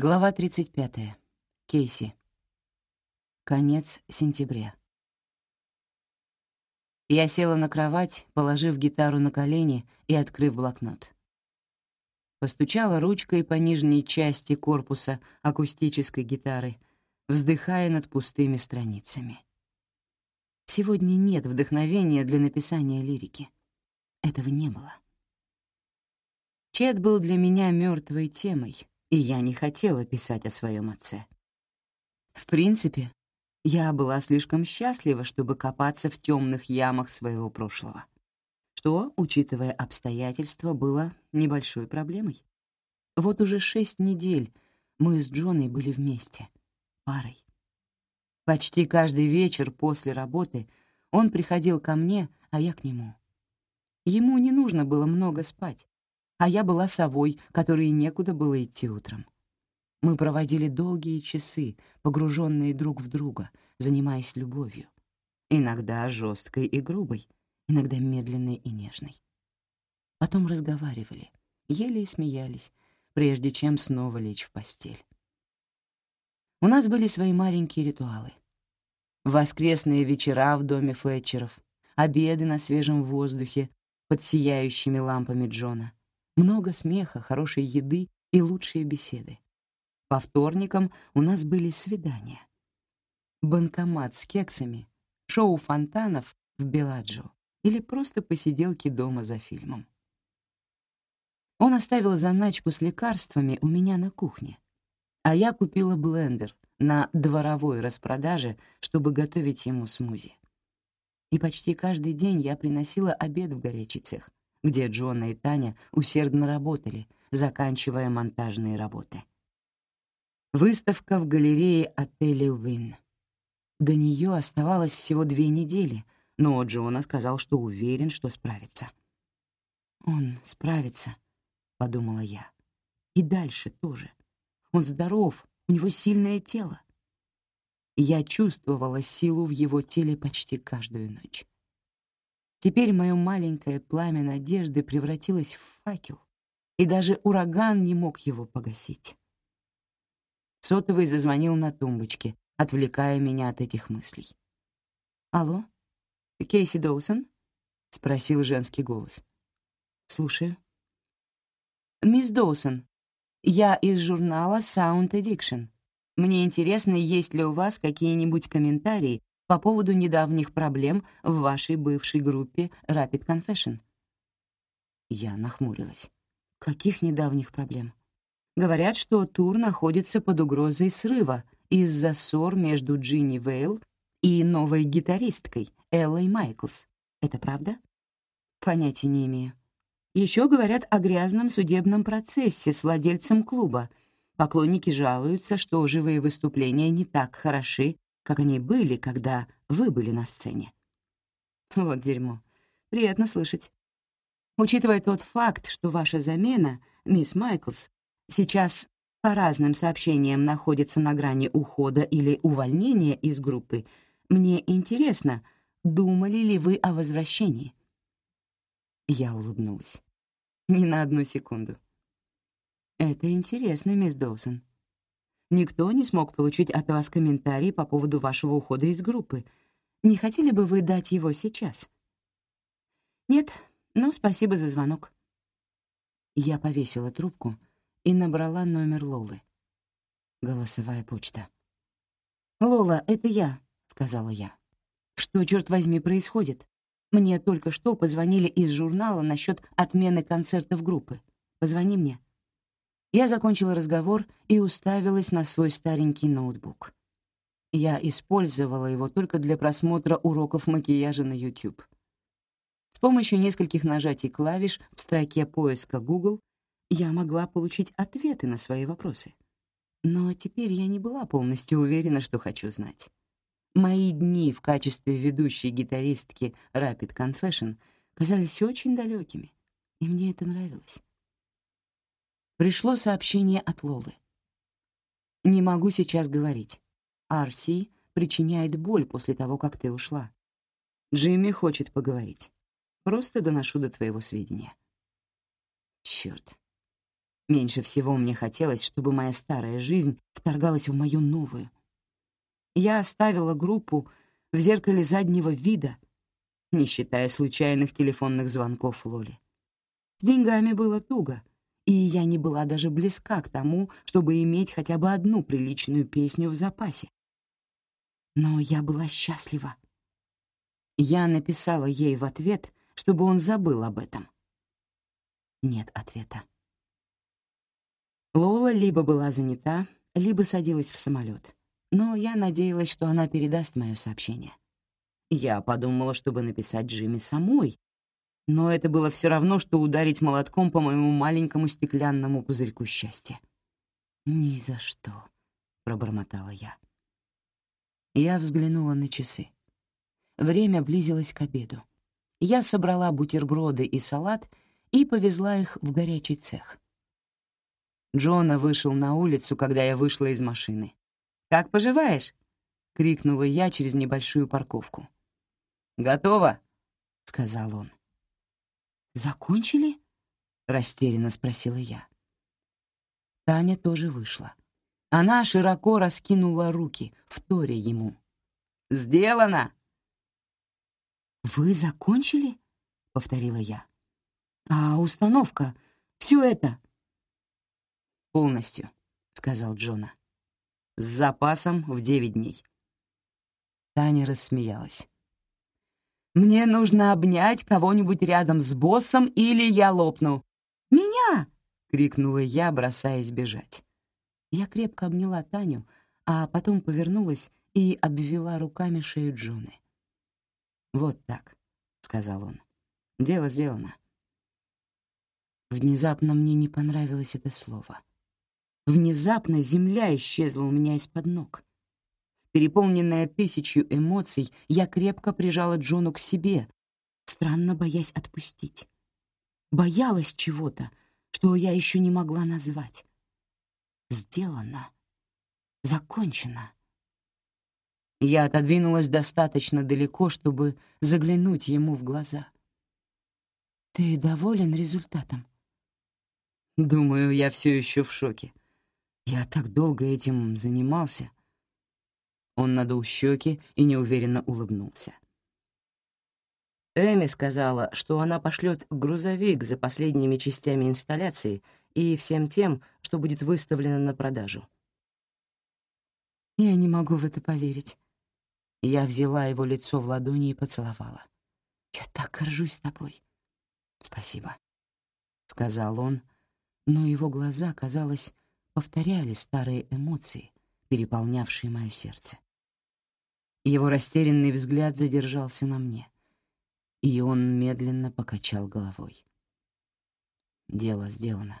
Глава 35. Кейси. Конец сентября. Я села на кровать, положив гитару на колени и открыв блокнот. Постучала ручкой по нижней части корпуса акустической гитары, вздыхая над пустыми страницами. Сегодня нет вдохновения для написания лирики. Этого не было. Чет был для меня мертвой темой, и я не хотела писать о своем отце. В принципе, я была слишком счастлива, чтобы копаться в темных ямах своего прошлого, что, учитывая обстоятельства, было небольшой проблемой. Вот уже шесть недель мы с Джоной были вместе, парой. Почти каждый вечер после работы он приходил ко мне, а я к нему. Ему не нужно было много спать, а я была совой, которой некуда было идти утром. Мы проводили долгие часы, погруженные друг в друга, занимаясь любовью. Иногда жесткой и грубой, иногда медленной и нежной. Потом разговаривали, ели и смеялись, прежде чем снова лечь в постель. У нас были свои маленькие ритуалы. Воскресные вечера в доме Флетчеров, обеды на свежем воздухе под сияющими лампами Джона, много смеха, хорошей еды и лучшие беседы. По вторникам у нас были свидания. Банкомат с кексами, шоу фонтанов в Беладжо или просто посиделки дома за фильмом. Он оставил заначку с лекарствами у меня на кухне, а я купила блендер на дворовой распродаже, чтобы готовить ему смузи. И почти каждый день я приносила обед в горячий цех, где Джона и Таня усердно работали, заканчивая монтажные работы. Выставка в галерее отеля Уин. До нее оставалось всего две недели, но Джона сказал, что уверен, что справится. «Он справится», — подумала я. «И дальше тоже. Он здоров, у него сильное тело». Я чувствовала силу в его теле почти каждую ночь. Теперь мое маленькое пламя надежды превратилось в факел, и даже ураган не мог его погасить. Сотовый зазвонил на тумбочке, отвлекая меня от этих мыслей. «Алло? Кейси Доусон?» — спросил женский голос. «Слушаю». «Мисс Доусон, я из журнала Sound Addiction. Мне интересно, есть ли у вас какие-нибудь комментарии по поводу недавних проблем в вашей бывшей группе Rapid Confession. Я нахмурилась. Каких недавних проблем? Говорят, что тур находится под угрозой срыва из-за ссор между Джинни Вейл и новой гитаристкой Эллой Майклс. Это правда? Понятия не имею. Еще говорят о грязном судебном процессе с владельцем клуба. Поклонники жалуются, что живые выступления не так хороши, как они были, когда вы были на сцене. Вот дерьмо. Приятно слышать. Учитывая тот факт, что ваша замена, мисс Майклс, сейчас по разным сообщениям находится на грани ухода или увольнения из группы, мне интересно, думали ли вы о возвращении? Я улыбнулась. Ни на одну секунду. Это интересно, мисс Доусон. Никто не смог получить от вас комментарий по поводу вашего ухода из группы. Не хотели бы вы дать его сейчас? Нет, но спасибо за звонок. Я повесила трубку и набрала номер Лолы. Голосовая почта. «Лола, это я», — сказала я. «Что, черт возьми, происходит? Мне только что позвонили из журнала насчет отмены концертов группы. Позвони мне». Я закончила разговор и уставилась на свой старенький ноутбук. Я использовала его только для просмотра уроков макияжа на YouTube. С помощью нескольких нажатий клавиш в строке поиска Google я могла получить ответы на свои вопросы. Но теперь я не была полностью уверена, что хочу знать. Мои дни в качестве ведущей гитаристки Rapid Confession казались очень далекими, и мне это нравилось пришло сообщение от Лолы. «Не могу сейчас говорить. Арси причиняет боль после того, как ты ушла. Джимми хочет поговорить. Просто доношу до твоего сведения». Черт. Меньше всего мне хотелось, чтобы моя старая жизнь вторгалась в мою новую. Я оставила группу в зеркале заднего вида, не считая случайных телефонных звонков Лоли. С деньгами было туго, и я не была даже близка к тому, чтобы иметь хотя бы одну приличную песню в запасе. Но я была счастлива. Я написала ей в ответ, чтобы он забыл об этом. Нет ответа. Лола либо была занята, либо садилась в самолет, но я надеялась, что она передаст мое сообщение. Я подумала, чтобы написать Джимми самой, но это было все равно, что ударить молотком по моему маленькому стеклянному пузырьку счастья. «Ни за что», — пробормотала я. Я взглянула на часы. Время близилось к обеду. Я собрала бутерброды и салат и повезла их в горячий цех. Джона вышел на улицу, когда я вышла из машины. «Как поживаешь?» — крикнула я через небольшую парковку. «Готово», — сказал он. «Закончили?» — растерянно спросила я. Таня тоже вышла. Она широко раскинула руки, вторя ему. «Сделано!» «Вы закончили?» — повторила я. «А установка? Все это?» «Полностью», — сказал Джона. «С запасом в девять дней». Таня рассмеялась. Мне нужно обнять кого-нибудь рядом с боссом, или я лопну. «Меня!» — крикнула я, бросаясь бежать. Я крепко обняла Таню, а потом повернулась и обвела руками шею Джоны. «Вот так», — сказал он. «Дело сделано». Внезапно мне не понравилось это слово. Внезапно земля исчезла у меня из-под ног. Переполненная тысячью эмоций, я крепко прижала Джону к себе, странно боясь отпустить. Боялась чего-то, что я еще не могла назвать. Сделано. Закончено. Я отодвинулась достаточно далеко, чтобы заглянуть ему в глаза. «Ты доволен результатом?» «Думаю, я все еще в шоке. Я так долго этим занимался. Он надул щеки и неуверенно улыбнулся. Эми сказала, что она пошлет грузовик за последними частями инсталляции и всем тем, что будет выставлено на продажу. Я не могу в это поверить. Я взяла его лицо в ладони и поцеловала. «Я так горжусь тобой». «Спасибо», — сказал он, но его глаза, казалось, повторяли старые эмоции, переполнявшие мое сердце. Его растерянный взгляд задержался на мне, и он медленно покачал головой. Дело сделано.